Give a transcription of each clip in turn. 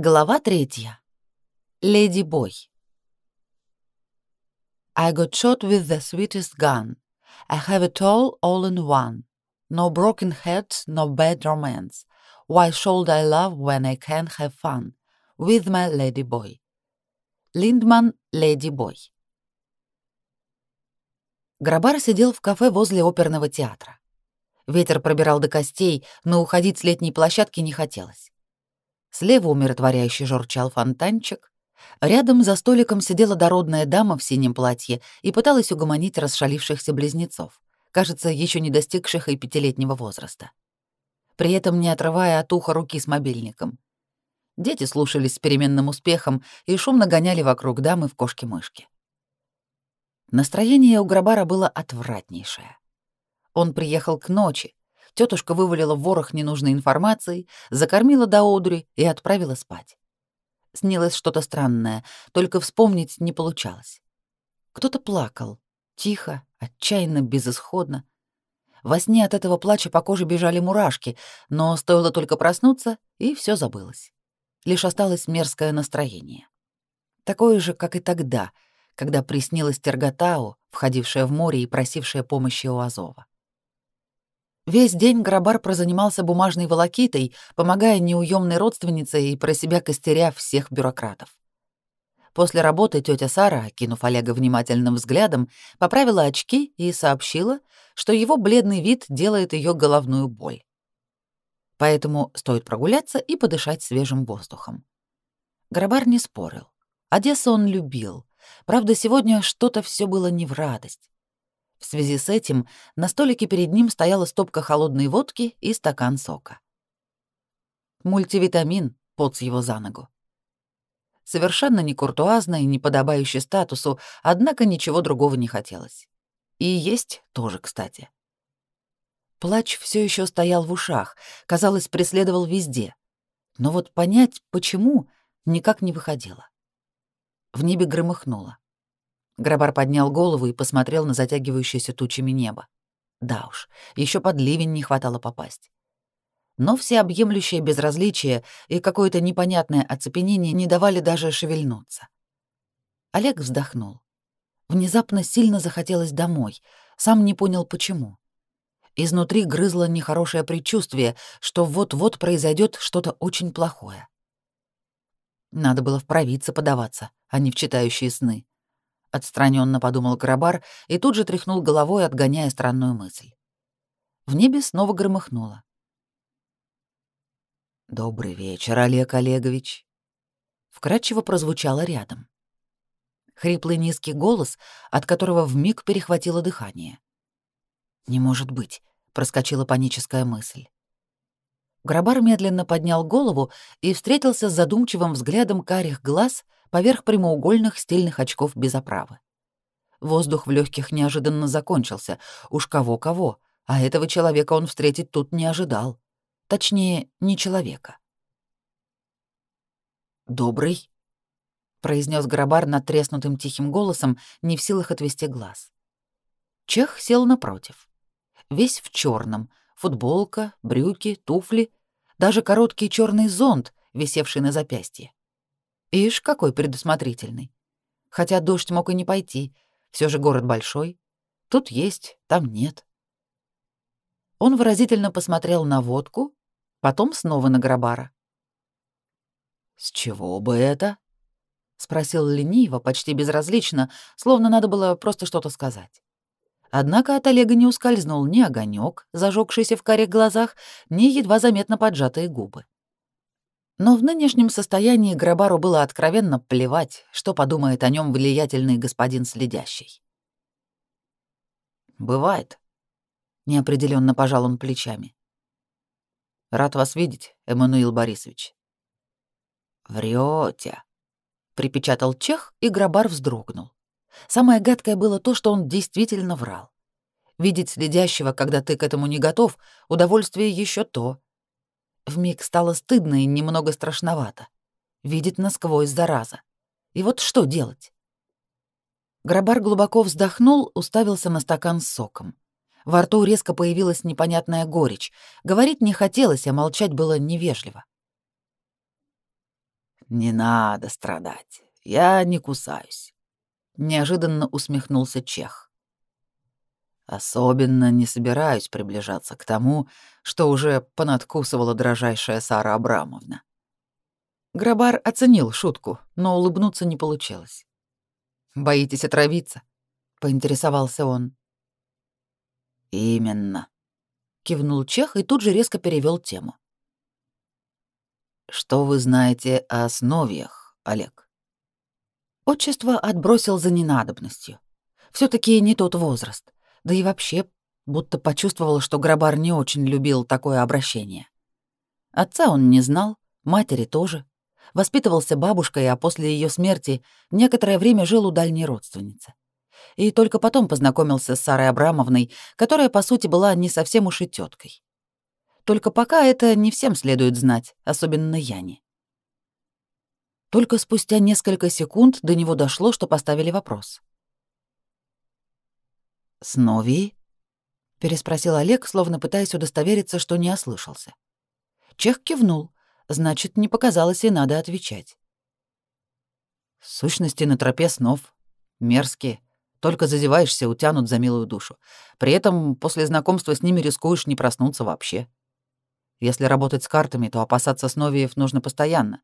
Глава третья. Леди Бой. I got shot with the sweetest gun. I have it all, all in one. No broken heads, no bad romance. Why should I love when I can have fun? With my lady boy. Линдман, леди Бой. Грабар сидел в кафе возле оперного театра. Ветер пробирал до костей, но уходить с летней площадки не хотелось. Слева умиротворяюще журчал фонтанчик. Рядом за столиком сидела дородная дама в синем платье и пыталась угомонить расшалившихся близнецов, кажется, еще не достигших и пятилетнего возраста. При этом не отрывая от уха руки с мобильником. Дети слушались с переменным успехом и шумно гоняли вокруг дамы в кошки-мышки. Настроение у Грабара было отвратнейшее. Он приехал к ночи, Тетушка вывалила ворох ненужной информации, закормила до одури и отправила спать. Снилось что-то странное, только вспомнить не получалось. Кто-то плакал, тихо, отчаянно, безысходно. Во сне от этого плача по коже бежали мурашки, но стоило только проснуться, и все забылось. Лишь осталось мерзкое настроение. Такое же, как и тогда, когда приснилась Терготау, входившая в море и просившая помощи у Азова. Весь день Грабар прозанимался бумажной волокитой, помогая неуемной родственнице и про себя костеря всех бюрократов. После работы тетя Сара, кинув Олега внимательным взглядом, поправила очки и сообщила, что его бледный вид делает ее головную боль. Поэтому стоит прогуляться и подышать свежим воздухом. Грабар не спорил. Одессу он любил. Правда, сегодня что-то все было не в радость. В связи с этим на столике перед ним стояла стопка холодной водки и стакан сока. Мультивитамин поц его за ногу. Совершенно не куртуазно и не подобающе статусу, однако ничего другого не хотелось. И есть тоже, кстати. Плач все еще стоял в ушах, казалось, преследовал везде. Но вот понять, почему, никак не выходило. В небе громыхнуло. Грабар поднял голову и посмотрел на затягивающееся тучами небо. Да уж, еще под ливень не хватало попасть. Но всеобъемлющее безразличие и какое-то непонятное оцепенение не давали даже шевельнуться. Олег вздохнул. Внезапно сильно захотелось домой, сам не понял почему. Изнутри грызло нехорошее предчувствие, что вот-вот произойдет что-то очень плохое. Надо было в провидца подаваться, а не в читающие сны отстраненно подумал Грабар и тут же тряхнул головой, отгоняя странную мысль. В небе снова громыхнуло. Добрый вечер, Олег Олегович. Вкрадчиво прозвучало рядом. Хриплый низкий голос, от которого вмиг перехватило дыхание. Не может быть, проскочила паническая мысль. Грабар медленно поднял голову и встретился с задумчивым взглядом карих глаз — поверх прямоугольных стильных очков без оправы. Воздух в легких неожиданно закончился. Уж кого-кого, а этого человека он встретить тут не ожидал. Точнее, не человека. «Добрый», — произнес Грабар надтреснутым тихим голосом, не в силах отвести глаз. Чех сел напротив. Весь в черном: футболка, брюки, туфли, даже короткий черный зонт, висевший на запястье. Ишь, какой предусмотрительный. Хотя дождь мог и не пойти, все же город большой. Тут есть, там нет. Он выразительно посмотрел на водку, потом снова на Грабара. «С чего бы это?» — спросил лениво, почти безразлично, словно надо было просто что-то сказать. Однако от Олега не ускользнул ни огонек, зажегшийся в карих глазах, ни едва заметно поджатые губы. Но в нынешнем состоянии Грабару было откровенно плевать, что подумает о нем влиятельный господин следящий. «Бывает», — неопределенно пожал он плечами. «Рад вас видеть, Эммануил Борисович». «Врёте», — припечатал Чех, и Грабар вздрогнул. Самое гадкое было то, что он действительно врал. Видеть следящего, когда ты к этому не готов, удовольствие еще то — Вмиг стало стыдно и немного страшновато. Видеть насквозь зараза. И вот что делать? Грабар глубоко вздохнул, уставился на стакан с соком. Во рту резко появилась непонятная горечь. Говорить не хотелось, а молчать было невежливо. Не надо страдать. Я не кусаюсь. Неожиданно усмехнулся Чех. Особенно не собираюсь приближаться к тому, что уже понадкусывала дрожайшая Сара Абрамовна. Грабар оценил шутку, но улыбнуться не получилось. «Боитесь отравиться?» — поинтересовался он. «Именно», — кивнул Чех и тут же резко перевел тему. «Что вы знаете о сновиях, Олег?» Отчество отбросил за ненадобностью. все таки не тот возраст. Да и вообще, будто почувствовал, что Грабар не очень любил такое обращение. Отца он не знал, матери тоже. Воспитывался бабушкой, а после ее смерти некоторое время жил у дальней родственницы. И только потом познакомился с Сарой Абрамовной, которая, по сути, была не совсем уж и тёткой. Только пока это не всем следует знать, особенно Яне. Только спустя несколько секунд до него дошло, что поставили вопрос. «Снови?» — переспросил Олег, словно пытаясь удостовериться, что не ослышался. Чех кивнул, значит, не показалось и надо отвечать. «Сущности на тропе снов. Мерзкие. Только зазеваешься, утянут за милую душу. При этом после знакомства с ними рискуешь не проснуться вообще. Если работать с картами, то опасаться сновиев нужно постоянно.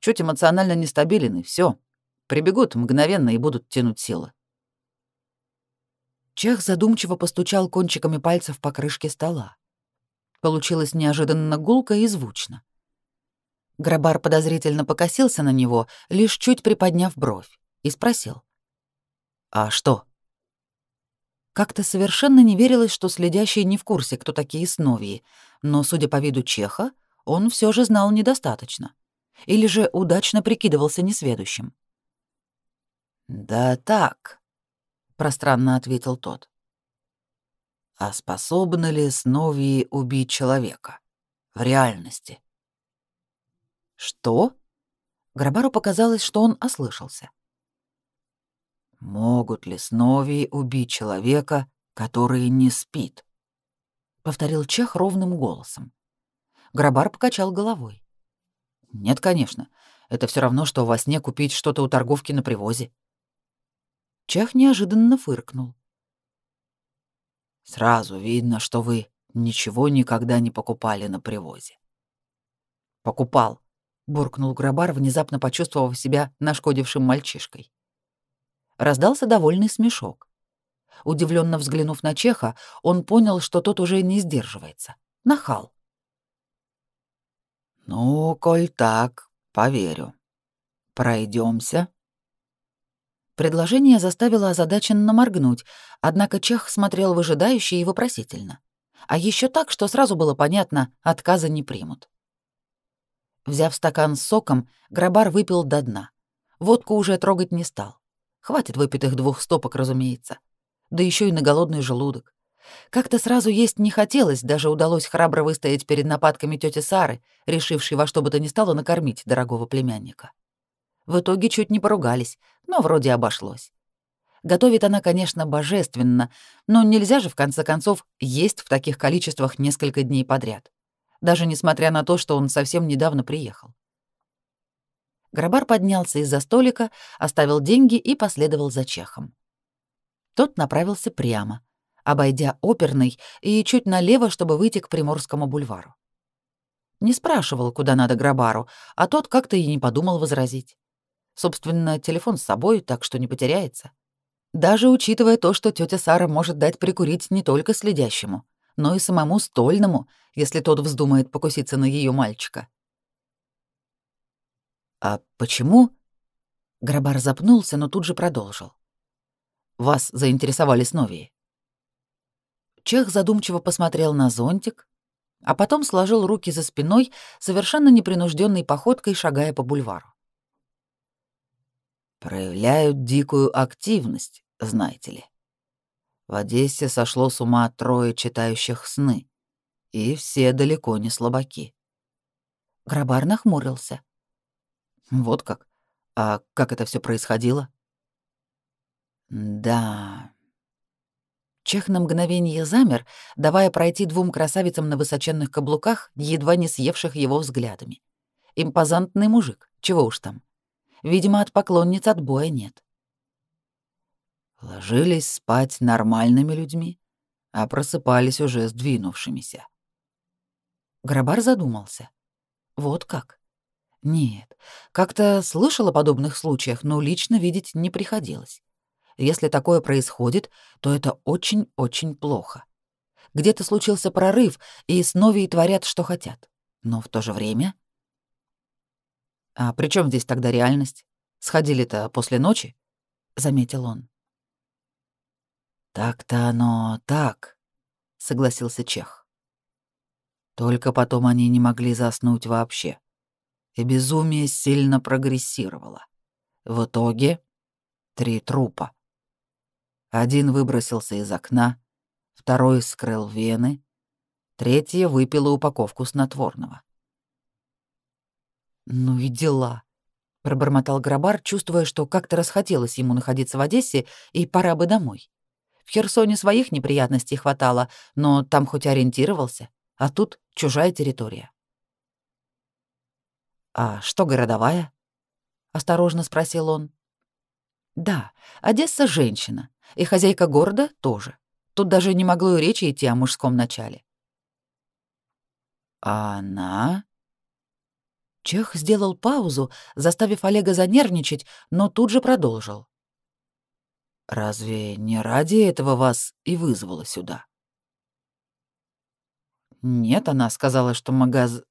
Чуть эмоционально нестабилен, и всё. Прибегут мгновенно и будут тянуть силы. Чех задумчиво постучал кончиками пальцев по крышке стола. Получилось неожиданно гулко и звучно. Грабар подозрительно покосился на него, лишь чуть приподняв бровь, и спросил. «А что?» Как-то совершенно не верилось, что следящий не в курсе, кто такие сновии, но, судя по виду Чеха, он все же знал недостаточно. Или же удачно прикидывался несведущим. «Да так», пространно ответил тот. А способны ли сновии убить человека? В реальности? Что? Грабару показалось, что он ослышался. Могут ли сновии убить человека, который не спит? Повторил Чех ровным голосом. Грабар покачал головой. Нет, конечно. Это все равно, что во сне купить что-то у торговки на привозе. Чах неожиданно фыркнул. «Сразу видно, что вы ничего никогда не покупали на привозе». «Покупал», — буркнул Грабар, внезапно почувствовав себя нашкодившим мальчишкой. Раздался довольный смешок. Удивленно взглянув на Чеха, он понял, что тот уже не сдерживается. Нахал. «Ну, коль так, поверю. Пройдемся. Предложение заставило озадаченно моргнуть, однако Чех смотрел выжидающе и вопросительно. А еще так, что сразу было понятно, отказа не примут. Взяв стакан с соком, Грабар выпил до дна. Водку уже трогать не стал. Хватит выпитых двух стопок, разумеется. Да еще и на голодный желудок. Как-то сразу есть не хотелось, даже удалось храбро выстоять перед нападками тети Сары, решившей во что бы то ни стало накормить дорогого племянника. В итоге чуть не поругались, но вроде обошлось. Готовит она, конечно, божественно, но нельзя же, в конце концов, есть в таких количествах несколько дней подряд. Даже несмотря на то, что он совсем недавно приехал. Грабар поднялся из-за столика, оставил деньги и последовал за чехом. Тот направился прямо, обойдя оперный и чуть налево, чтобы выйти к Приморскому бульвару. Не спрашивал, куда надо Грабару, а тот как-то и не подумал возразить. Собственно, телефон с собой, так что не потеряется. Даже учитывая то, что тетя Сара может дать прикурить не только следящему, но и самому стольному, если тот вздумает покуситься на ее мальчика. «А почему?» Грабар запнулся, но тут же продолжил. «Вас заинтересовали сновии?» Чех задумчиво посмотрел на зонтик, а потом сложил руки за спиной, совершенно непринужденной походкой шагая по бульвару проявляют дикую активность, знаете ли. В Одессе сошло с ума трое читающих сны, и все далеко не слабаки. Грабар нахмурился. Вот как? А как это все происходило? Да. Чех на мгновение замер, давая пройти двум красавицам на высоченных каблуках, едва не съевших его взглядами, Импозантный мужик, чего уж там. Видимо, от поклонниц отбоя нет. Ложились спать нормальными людьми, а просыпались уже сдвинувшимися. Грабар задумался. Вот как? Нет, как-то слышал о подобных случаях, но лично видеть не приходилось. Если такое происходит, то это очень-очень плохо. Где-то случился прорыв, и с Новией творят, что хотят. Но в то же время... «А при чем здесь тогда реальность? Сходили-то после ночи?» — заметил он. «Так-то оно так», — согласился Чех. Только потом они не могли заснуть вообще. И безумие сильно прогрессировало. В итоге три трупа. Один выбросился из окна, второй скрыл вены, третья выпила упаковку снотворного. «Ну и дела», — пробормотал Грабар, чувствуя, что как-то расхотелось ему находиться в Одессе и пора бы домой. В Херсоне своих неприятностей хватало, но там хоть ориентировался, а тут чужая территория. «А что городовая?» — осторожно спросил он. «Да, Одесса — женщина, и хозяйка города тоже. Тут даже не могло и речи идти о мужском начале». «А она?» Чех сделал паузу, заставив Олега занервничать, но тут же продолжил. «Разве не ради этого вас и вызвала сюда?» «Нет, она сказала, что магаз...»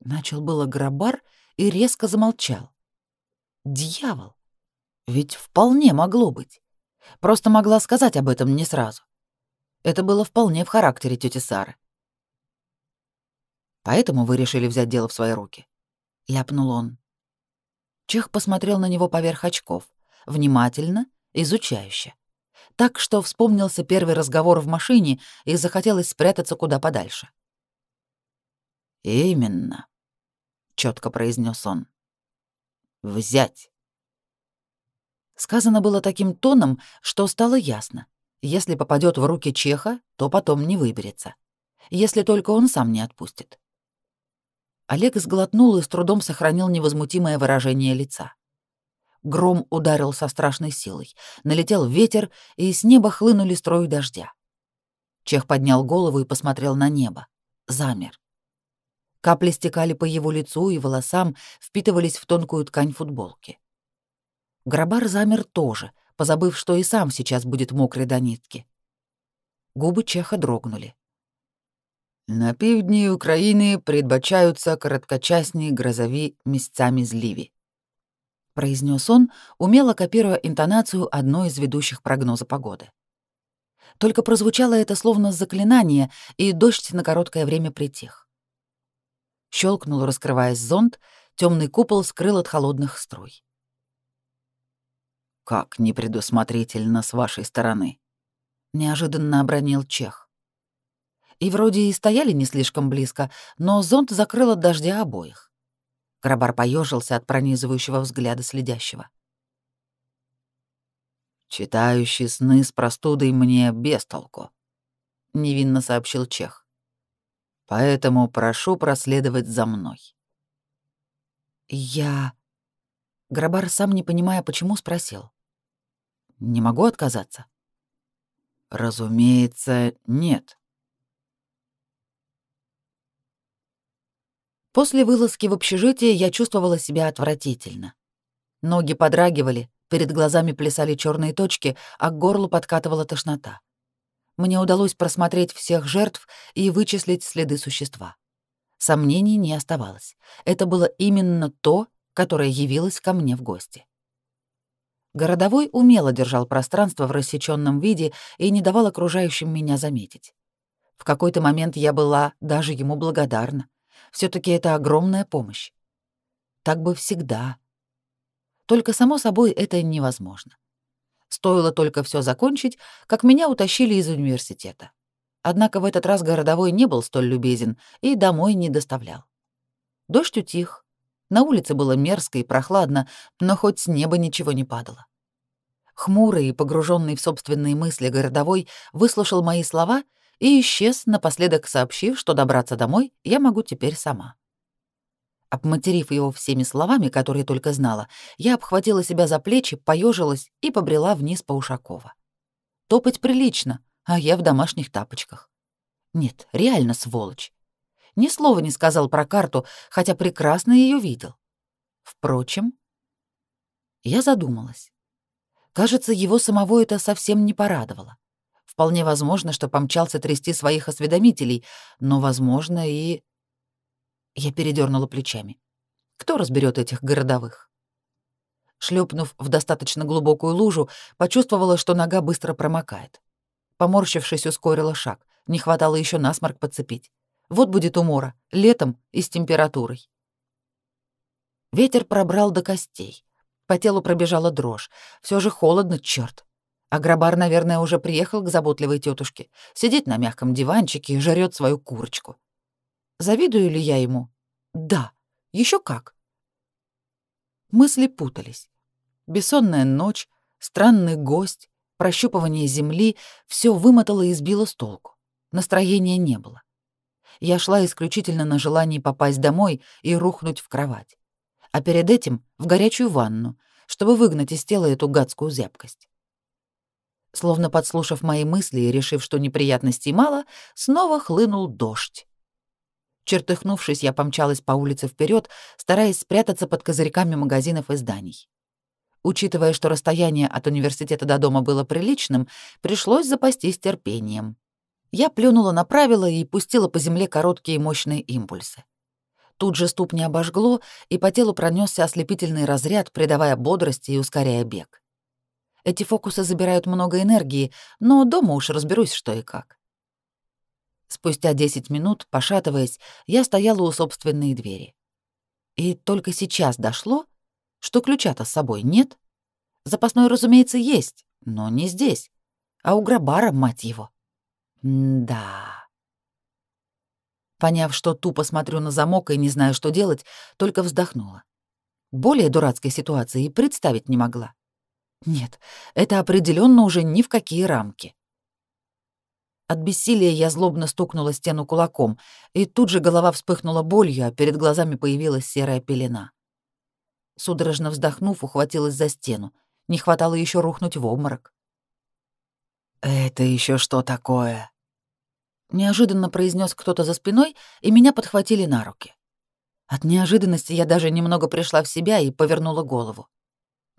Начал было грабар и резко замолчал. «Дьявол! Ведь вполне могло быть. Просто могла сказать об этом не сразу. Это было вполне в характере тети Сары. Поэтому вы решили взять дело в свои руки. — ляпнул он. Чех посмотрел на него поверх очков, внимательно, изучающе. Так что вспомнился первый разговор в машине и захотелось спрятаться куда подальше. «Именно», — четко произнес он. «Взять». Сказано было таким тоном, что стало ясно. Если попадет в руки Чеха, то потом не выберется. Если только он сам не отпустит. Олег сглотнул и с трудом сохранил невозмутимое выражение лица. Гром ударил со страшной силой, налетел ветер, и с неба хлынули струи дождя. Чех поднял голову и посмотрел на небо. Замер. Капли стекали по его лицу и волосам, впитывались в тонкую ткань футболки. Грабар замер тоже, позабыв, что и сам сейчас будет мокрый до нитки. Губы Чеха дрогнули. На півдні України передбачаються короткочасні грозові місцами зливи. Произнес он, умело копируя интонацию одной из ведущих прогноза погоды. Только прозвучало это словно заклинание, и дождь на короткое время притих. Щелкнул, раскрываясь зонт, темный купол скрыл от холодных струй. «Как непредусмотрительно с вашей стороны!» — неожиданно обронил Чех. И вроде и стояли не слишком близко, но зонт закрыл от дождя обоих. Крабар поежился от пронизывающего взгляда следящего. «Читающий сны с простудой мне без толку», — невинно сообщил Чех. «Поэтому прошу проследовать за мной». «Я...» Грабар, сам не понимая, почему, спросил. «Не могу отказаться?» «Разумеется, нет», После вылазки в общежитие я чувствовала себя отвратительно. Ноги подрагивали, перед глазами плясали черные точки, а к горлу подкатывала тошнота. Мне удалось просмотреть всех жертв и вычислить следы существа. Сомнений не оставалось. Это было именно то, которое явилось ко мне в гости. Городовой умело держал пространство в рассеченном виде и не давал окружающим меня заметить. В какой-то момент я была даже ему благодарна все таки это огромная помощь. Так бы всегда. Только, само собой, это невозможно. Стоило только все закончить, как меня утащили из университета. Однако в этот раз городовой не был столь любезен и домой не доставлял. Дождь утих. На улице было мерзко и прохладно, но хоть с неба ничего не падало. Хмурый и погруженный в собственные мысли городовой выслушал мои слова и исчез, напоследок сообщив, что добраться домой я могу теперь сама. Обматерив его всеми словами, которые только знала, я обхватила себя за плечи, поежилась и побрела вниз по Ушакова. Топать прилично, а я в домашних тапочках. Нет, реально сволочь. Ни слова не сказал про карту, хотя прекрасно ее видел. Впрочем, я задумалась. Кажется, его самого это совсем не порадовало. Вполне возможно, что помчался трясти своих осведомителей, но, возможно, и... Я передернула плечами. Кто разберет этих городовых? Шлепнув в достаточно глубокую лужу, почувствовала, что нога быстро промокает. Поморщившись, ускорила шаг. Не хватало еще насморк подцепить. Вот будет умора, летом и с температурой. Ветер пробрал до костей. По телу пробежала дрожь. Все же холодно, черт. А Грабар, наверное, уже приехал к заботливой тетушке. Сидит на мягком диванчике и жрет свою курочку. Завидую ли я ему? Да, еще как. Мысли путались. Бессонная ночь, странный гость, прощупывание земли — все вымотало и сбило с толку. Настроения не было. Я шла исключительно на желании попасть домой и рухнуть в кровать. А перед этим — в горячую ванну, чтобы выгнать из тела эту гадскую зябкость. Словно подслушав мои мысли и решив, что неприятностей мало, снова хлынул дождь. Чертыхнувшись, я помчалась по улице вперед, стараясь спрятаться под козырьками магазинов и зданий. Учитывая, что расстояние от университета до дома было приличным, пришлось запастись терпением. Я плюнула на правила и пустила по земле короткие мощные импульсы. Тут же ступни обожгло, и по телу пронесся ослепительный разряд, придавая бодрости и ускоряя бег. Эти фокусы забирают много энергии, но дома уж разберусь, что и как. Спустя 10 минут, пошатываясь, я стояла у собственной двери. И только сейчас дошло, что ключа-то с собой нет. Запасной, разумеется, есть, но не здесь, а у Грабара, мать его. М-да. Поняв, что тупо смотрю на замок и не знаю, что делать, только вздохнула. Более дурацкой ситуации представить не могла. Нет, это определенно уже ни в какие рамки. От бессилия я злобно стукнула стену кулаком, и тут же голова вспыхнула болью, а перед глазами появилась серая пелена. Судорожно вздохнув, ухватилась за стену. Не хватало еще рухнуть в обморок. «Это еще что такое?» Неожиданно произнес кто-то за спиной, и меня подхватили на руки. От неожиданности я даже немного пришла в себя и повернула голову.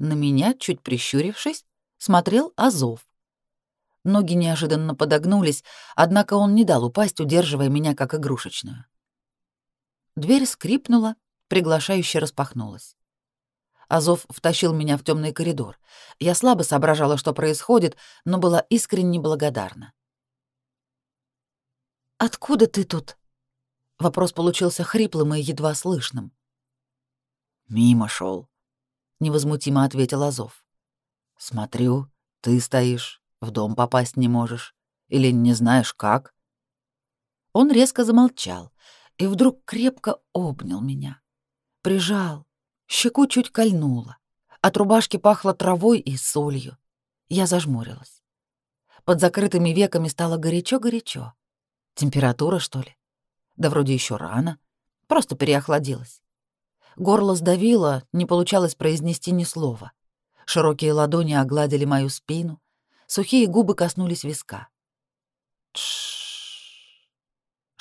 На меня, чуть прищурившись, смотрел Азов. Ноги неожиданно подогнулись, однако он не дал упасть, удерживая меня как игрушечную. Дверь скрипнула, приглашающе распахнулась. Азов втащил меня в темный коридор. Я слабо соображала, что происходит, но была искренне благодарна. «Откуда ты тут?» Вопрос получился хриплым и едва слышным. «Мимо шел, невозмутимо ответил Азов. Смотрю, ты стоишь, в дом попасть не можешь. Или не знаешь как? Он резко замолчал и вдруг крепко обнял меня. Прижал, щеку чуть кольнуло. От рубашки пахло травой и солью. Я зажмурилась. Под закрытыми веками стало горячо-горячо. Температура, что ли? Да вроде еще рано. Просто переохладилась. Горло сдавило, не получалось произнести ни слова. Широкие ладони огладили мою спину, сухие губы коснулись виска. «Тш-ш-ш»,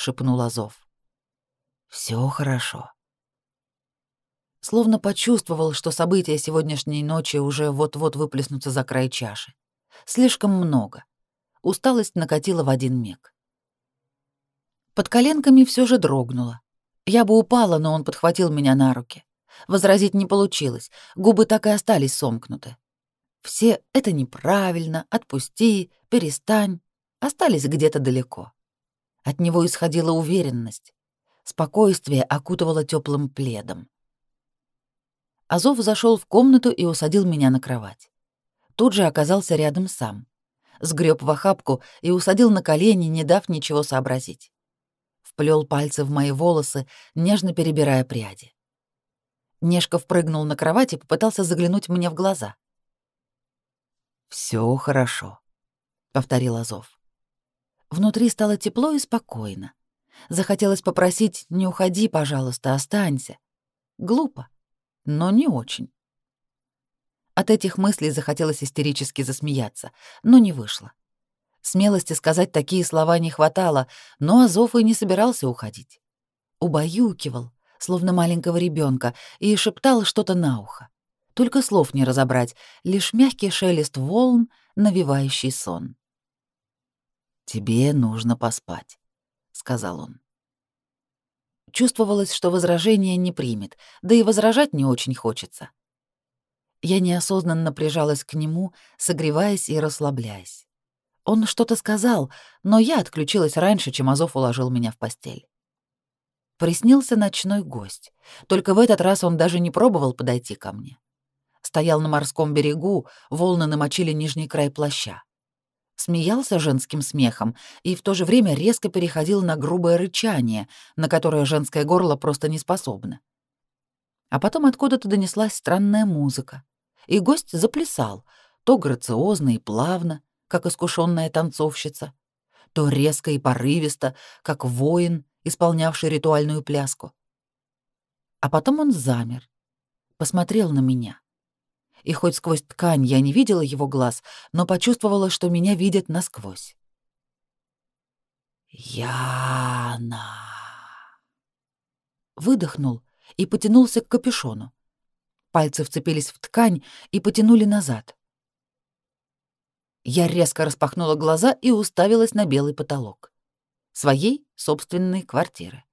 шепнул Азов. Все хорошо». Словно почувствовал, что события сегодняшней ночи уже вот-вот выплеснутся за край чаши. Слишком много. Усталость накатила в один миг. Под коленками все же дрогнуло. Я бы упала, но он подхватил меня на руки. Возразить не получилось, губы так и остались сомкнуты. Все «это неправильно», «отпусти», «перестань» остались где-то далеко. От него исходила уверенность. Спокойствие окутывало теплым пледом. Азов зашел в комнату и усадил меня на кровать. Тут же оказался рядом сам. Сгреб в охапку и усадил на колени, не дав ничего сообразить вплел пальцы в мои волосы, нежно перебирая пряди. Нешков прыгнул на кровать и попытался заглянуть мне в глаза. Все хорошо», — повторил Азов. Внутри стало тепло и спокойно. Захотелось попросить «не уходи, пожалуйста, останься». Глупо, но не очень. От этих мыслей захотелось истерически засмеяться, но не вышло. Смелости сказать такие слова не хватало, но Азов и не собирался уходить. Убаюкивал, словно маленького ребенка, и шептал что-то на ухо. Только слов не разобрать, лишь мягкий шелест волн, навевающий сон. «Тебе нужно поспать», — сказал он. Чувствовалось, что возражение не примет, да и возражать не очень хочется. Я неосознанно прижалась к нему, согреваясь и расслабляясь. Он что-то сказал, но я отключилась раньше, чем Азов уложил меня в постель. Приснился ночной гость. Только в этот раз он даже не пробовал подойти ко мне. Стоял на морском берегу, волны намочили нижний край плаща. Смеялся женским смехом и в то же время резко переходил на грубое рычание, на которое женское горло просто не способно. А потом откуда-то донеслась странная музыка, и гость заплясал, то грациозно и плавно, как искушенная танцовщица, то резко и порывисто, как воин, исполнявший ритуальную пляску. А потом он замер, посмотрел на меня. И хоть сквозь ткань я не видела его глаз, но почувствовала, что меня видят насквозь. «Яна!» Выдохнул и потянулся к капюшону. Пальцы вцепились в ткань и потянули назад. Я резко распахнула глаза и уставилась на белый потолок. Своей собственной квартиры.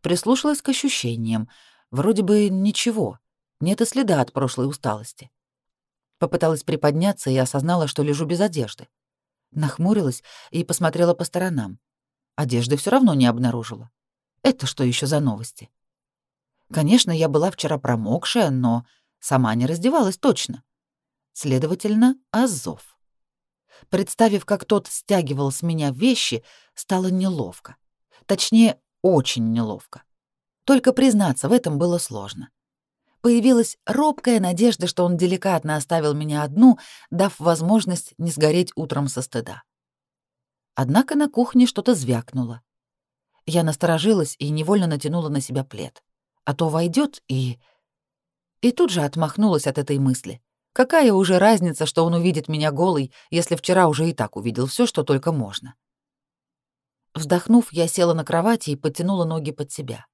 Прислушалась к ощущениям. Вроде бы ничего. Нет и следа от прошлой усталости. Попыталась приподняться и осознала, что лежу без одежды. Нахмурилась и посмотрела по сторонам. Одежды все равно не обнаружила. Это что еще за новости? Конечно, я была вчера промокшая, но сама не раздевалась точно. Следовательно, Азов. Представив, как тот стягивал с меня вещи, стало неловко. Точнее, очень неловко. Только признаться в этом было сложно. Появилась робкая надежда, что он деликатно оставил меня одну, дав возможность не сгореть утром со стыда. Однако на кухне что-то звякнуло. Я насторожилась и невольно натянула на себя плед. А то войдет и... И тут же отмахнулась от этой мысли. Какая уже разница, что он увидит меня голой, если вчера уже и так увидел все, что только можно? Вздохнув, я села на кровати и подтянула ноги под себя.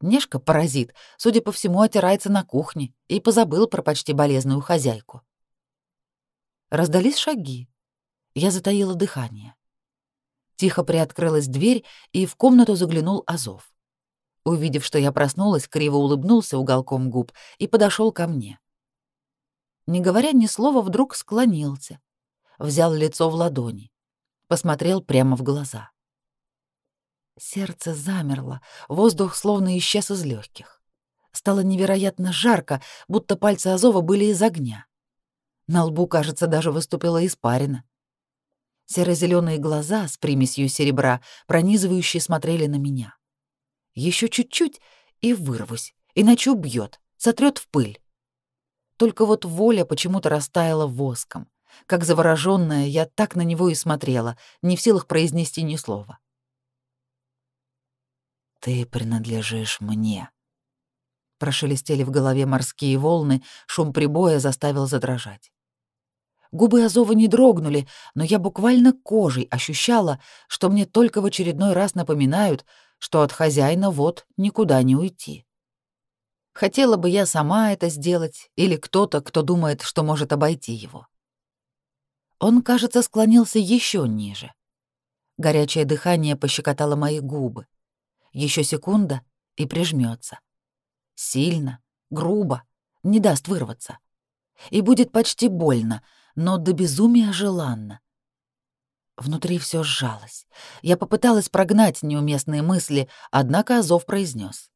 Нешка, паразит, судя по всему, отирается на кухне и позабыл про почти болезную хозяйку. Раздались шаги. Я затаила дыхание. Тихо приоткрылась дверь, и в комнату заглянул Азов. Увидев, что я проснулась, криво улыбнулся уголком губ и подошел ко мне не говоря ни слова, вдруг склонился, взял лицо в ладони, посмотрел прямо в глаза. Сердце замерло, воздух словно исчез из легких. Стало невероятно жарко, будто пальцы Азова были из огня. На лбу, кажется, даже выступила испарина. Серо-зеленые глаза с примесью серебра, пронизывающие, смотрели на меня. Еще чуть-чуть и вырвусь, иначе убьет, сотрет в пыль. Только вот воля почему-то растаяла воском. Как заворожённая, я так на него и смотрела, не в силах произнести ни слова. «Ты принадлежишь мне», Прошелестели в голове морские волны, шум прибоя заставил задрожать. Губы Азова не дрогнули, но я буквально кожей ощущала, что мне только в очередной раз напоминают, что от хозяина вот никуда не уйти. Хотела бы я сама это сделать или кто-то, кто думает, что может обойти его. Он, кажется, склонился еще ниже. Горячее дыхание пощекотало мои губы. Еще секунда и прижмется. Сильно, грубо, не даст вырваться. И будет почти больно, но до безумия желанно. Внутри все сжалось. Я попыталась прогнать неуместные мысли, однако Азов произнес: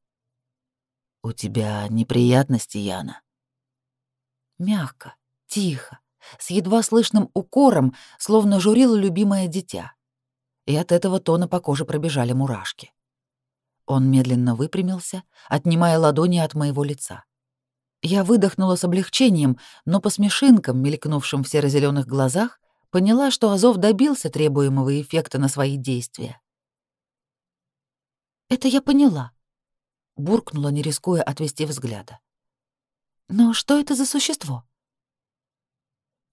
«У тебя неприятности, Яна?» Мягко, тихо, с едва слышным укором, словно журило любимое дитя. И от этого тона по коже пробежали мурашки. Он медленно выпрямился, отнимая ладони от моего лица. Я выдохнула с облегчением, но по смешинкам, мелькнувшим в серо-зелёных глазах, поняла, что Азов добился требуемого эффекта на свои действия. «Это я поняла», буркнула, не рискуя отвести взгляда. «Но что это за существо?»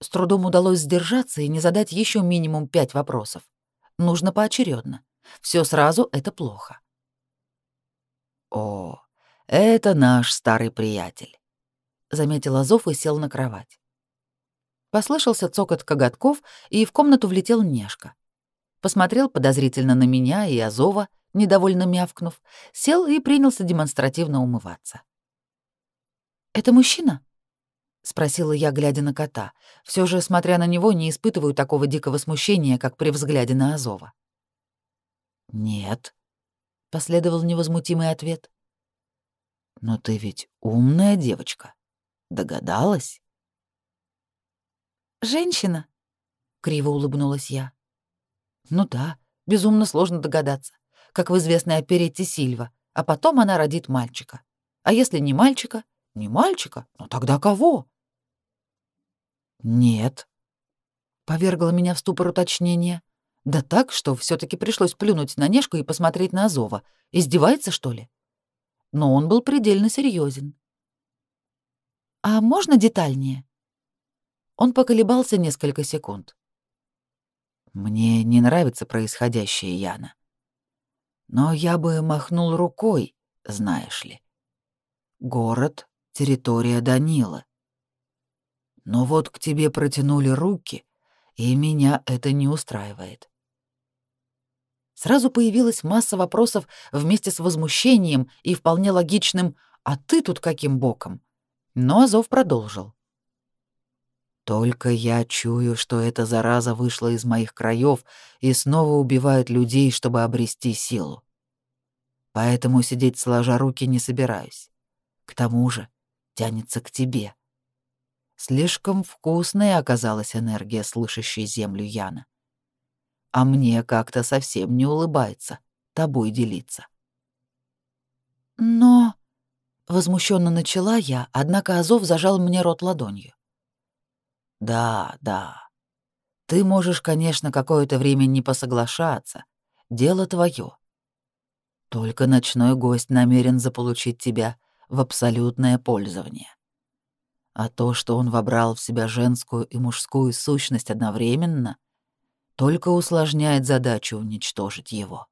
С трудом удалось сдержаться и не задать еще минимум пять вопросов. Нужно поочередно. Все сразу — это плохо. «О, это наш старый приятель», — заметил Азов и сел на кровать. Послышался цокот коготков, и в комнату влетел Нешка. Посмотрел подозрительно на меня и Азова, недовольно мявкнув, сел и принялся демонстративно умываться. «Это мужчина?» — спросила я, глядя на кота. Все же, смотря на него, не испытываю такого дикого смущения, как при взгляде на Азова. «Нет», — последовал невозмутимый ответ. «Но ты ведь умная девочка. Догадалась?» «Женщина?» — криво улыбнулась я. «Ну да, безумно сложно догадаться как в известной оперете Сильва, а потом она родит мальчика. А если не мальчика? Не мальчика? Ну тогда кого? Нет. Повергло меня в ступор уточнение. Да так, что все таки пришлось плюнуть на Нешку и посмотреть на Азова. Издевается, что ли? Но он был предельно серьезен. «А можно детальнее?» Он поколебался несколько секунд. «Мне не нравится происходящее, Яна. Но я бы махнул рукой, знаешь ли. Город — территория Данила. Но вот к тебе протянули руки, и меня это не устраивает. Сразу появилась масса вопросов вместе с возмущением и вполне логичным «А ты тут каким боком?». Но Азов продолжил. Только я чую, что эта зараза вышла из моих краев и снова убивает людей, чтобы обрести силу. Поэтому сидеть сложа руки не собираюсь. К тому же тянется к тебе. Слишком вкусной оказалась энергия, слышащей землю Яна. А мне как-то совсем не улыбается тобой делиться. Но... Возмущенно начала я, однако Азов зажал мне рот ладонью. Да, да. Ты можешь, конечно, какое-то время не посоглашаться. Дело твое. Только ночной гость намерен заполучить тебя в абсолютное пользование. А то, что он вобрал в себя женскую и мужскую сущность одновременно, только усложняет задачу уничтожить его.